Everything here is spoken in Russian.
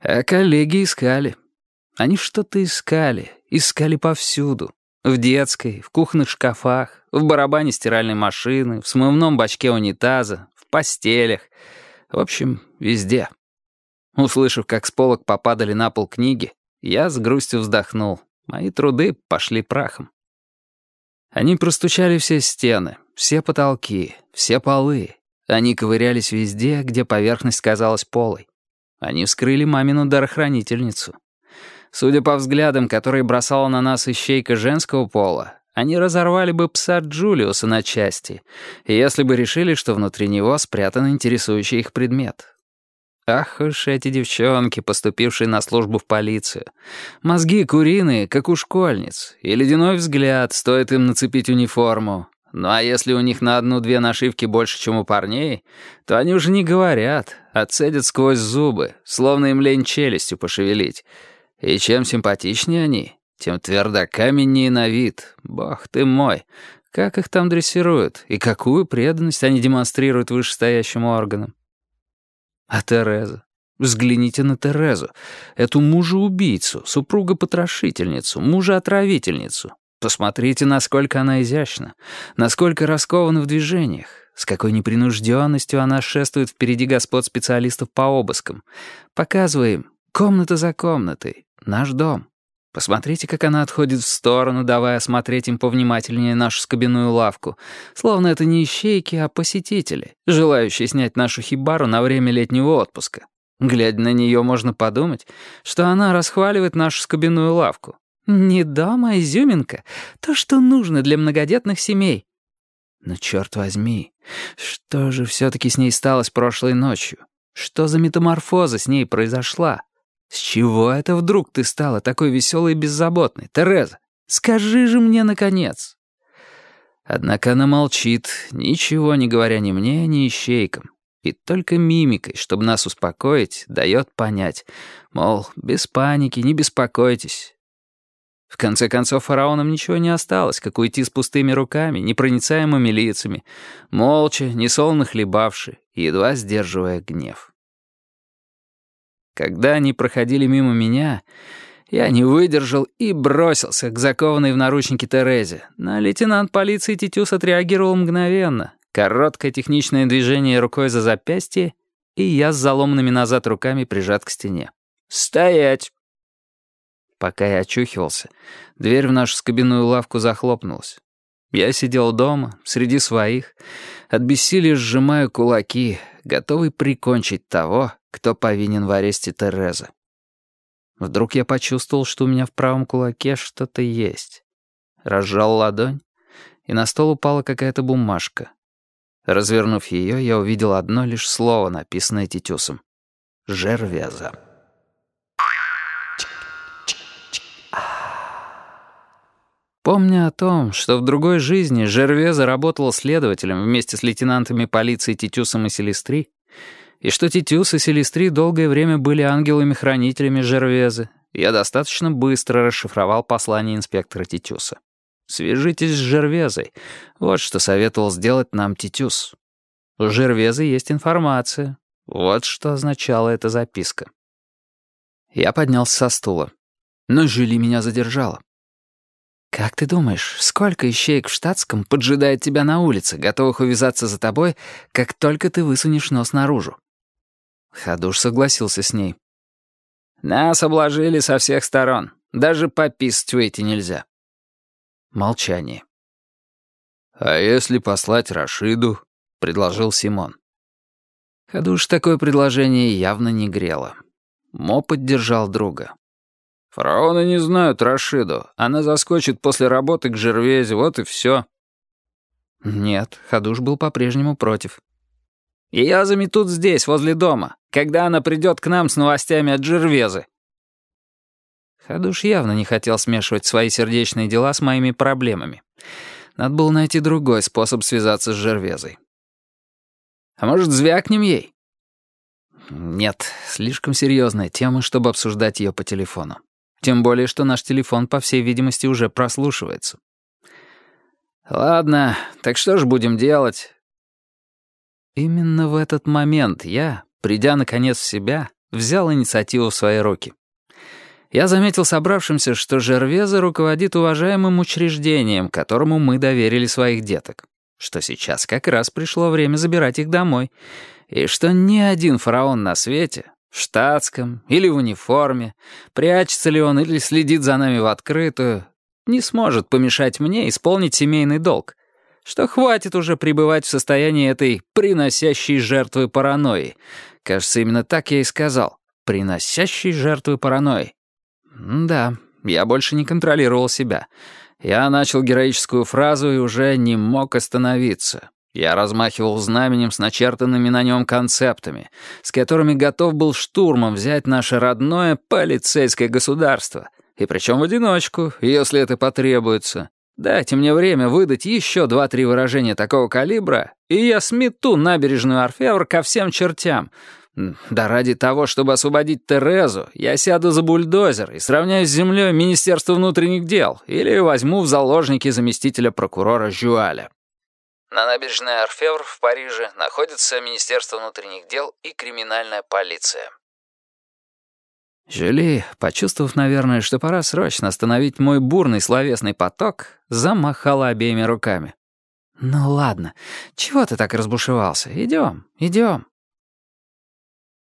А коллеги искали. Они что-то искали, искали повсюду. В детской, в кухонных шкафах, в барабане стиральной машины, в смывном бачке унитаза, в постелях. В общем, везде. Услышав, как с полок попадали на пол книги, я с грустью вздохнул. Мои труды пошли прахом. Они простучали все стены, все потолки, все полы. Они ковырялись везде, где поверхность казалась полой. Они вскрыли мамину дарохранительницу. Судя по взглядам, которые бросала на нас ищейка женского пола, они разорвали бы пса Джулиуса на части, если бы решили, что внутри него спрятан интересующий их предмет. Ах уж эти девчонки, поступившие на службу в полицию. Мозги куриные, как у школьниц, и ледяной взгляд, стоит им нацепить униформу. Ну а если у них на одну-две нашивки больше, чем у парней, то они уже не говорят, а цедят сквозь зубы, словно им лень челюстью пошевелить. И чем симпатичнее они, тем твердокаменнее на вид. Бог ты мой, как их там дрессируют и какую преданность они демонстрируют вышестоящим органам. А Тереза? Взгляните на Терезу, эту мужа-убийцу, супруга-потрошительницу, мужа-отравительницу. Посмотрите, насколько она изящна, насколько раскована в движениях, с какой непринужденностью она шествует впереди господ специалистов по обыскам. Показываем, комната за комнатой, наш дом. Посмотрите, как она отходит в сторону, давая осмотреть им повнимательнее нашу скобяную лавку, словно это не ищейки, а посетители, желающие снять нашу хибару на время летнего отпуска. Глядя на нее, можно подумать, что она расхваливает нашу скобяную лавку, не дом, а изюминка. То, что нужно для многодетных семей. Но черт возьми, что же все-таки с ней стало с прошлой ночью? Что за метаморфоза с ней произошла? С чего это вдруг ты стала такой веселой и беззаботной, Тереза? Скажи же мне, наконец. Однако она молчит, ничего не говоря ни мне, ни ищейкам. И только мимикой, чтобы нас успокоить, дает понять, мол, без паники, не беспокойтесь, в конце концов, фараонам ничего не осталось, как уйти с пустыми руками, непроницаемыми лицами, молча, несолоно хлебавши, едва сдерживая гнев. Когда они проходили мимо меня, я не выдержал и бросился к закованной в наручники Терезе. Но лейтенант полиции Титюс отреагировал мгновенно. Короткое техничное движение рукой за запястье, и я с заломанными назад руками прижат к стене. «Стоять!» Пока я очухивался, дверь в нашу скобяную лавку захлопнулась. Я сидел дома, среди своих, от бессилия сжимая кулаки, готовый прикончить того, кто повинен в аресте Терезы. Вдруг я почувствовал, что у меня в правом кулаке что-то есть. Разжал ладонь, и на стол упала какая-то бумажка. Развернув ее, я увидел одно лишь слово, написанное Титюсом. «Жервеза». Помня о том, что в другой жизни Жерве заработал следователем вместе с лейтенантами полиции Титюсом и Селестри, и что Титюс и Селестри долгое время были ангелами-хранителями Жервезы, я достаточно быстро расшифровал послание инспектора Титюса. «Свяжитесь с Жервезой. Вот что советовал сделать нам Титюс. У Жервезы есть информация. Вот что означала эта записка». Я поднялся со стула. Но Жюли меня задержала. «Как ты думаешь, сколько ищеек в штатском поджидает тебя на улице, готовых увязаться за тобой, как только ты высунешь нос наружу?» Хадуш согласился с ней. «Нас обложили со всех сторон. Даже пописать выйти нельзя». Молчание. «А если послать Рашиду?» — предложил Симон. Хадуш такое предложение явно не грело. Мо поддержал друга. «Фараоны не знают Рашиду. Она заскочит после работы к Жервезе, вот и все». Нет, Хадуш был по-прежнему против. «Ее заметут здесь, возле дома, когда она придет к нам с новостями от Жервезы». Хадуш явно не хотел смешивать свои сердечные дела с моими проблемами. Надо было найти другой способ связаться с Жервезой. «А может, звякнем ей?» Нет, слишком серьезная тема, чтобы обсуждать ее по телефону. Тем более, что наш телефон, по всей видимости, уже прослушивается. «Ладно, так что ж будем делать?» Именно в этот момент я, придя наконец в себя, взял инициативу в свои руки. Я заметил собравшимся, что Жервеза руководит уважаемым учреждением, которому мы доверили своих деток, что сейчас как раз пришло время забирать их домой, и что ни один фараон на свете, штатском или в униформе, прячется ли он или следит за нами в открытую, не сможет помешать мне исполнить семейный долг, что хватит уже пребывать в состоянии этой приносящей жертвы паранойи. Кажется, именно так я и сказал. Приносящей жертвы паранойи. Да, я больше не контролировал себя. Я начал героическую фразу и уже не мог остановиться. Я размахивал знаменем с начертанными на нем концептами, с которыми готов был штурмом взять наше родное полицейское государство. И причем в одиночку, если это потребуется. Дайте мне время выдать еще два-три выражения такого калибра, и я смету набережную Орфевр ко всем чертям, да ради того, чтобы освободить Терезу, я сяду за бульдозер и сравняю с землей Министерство внутренних дел или возьму в заложники заместителя прокурора Жуаля. На набережной Орфевр в Париже находится Министерство внутренних дел и криминальная полиция. Жюли, почувствовав, наверное, что пора срочно остановить мой бурный словесный поток, замахала обеими руками. «Ну ладно, чего ты так разбушевался? Идем, идем».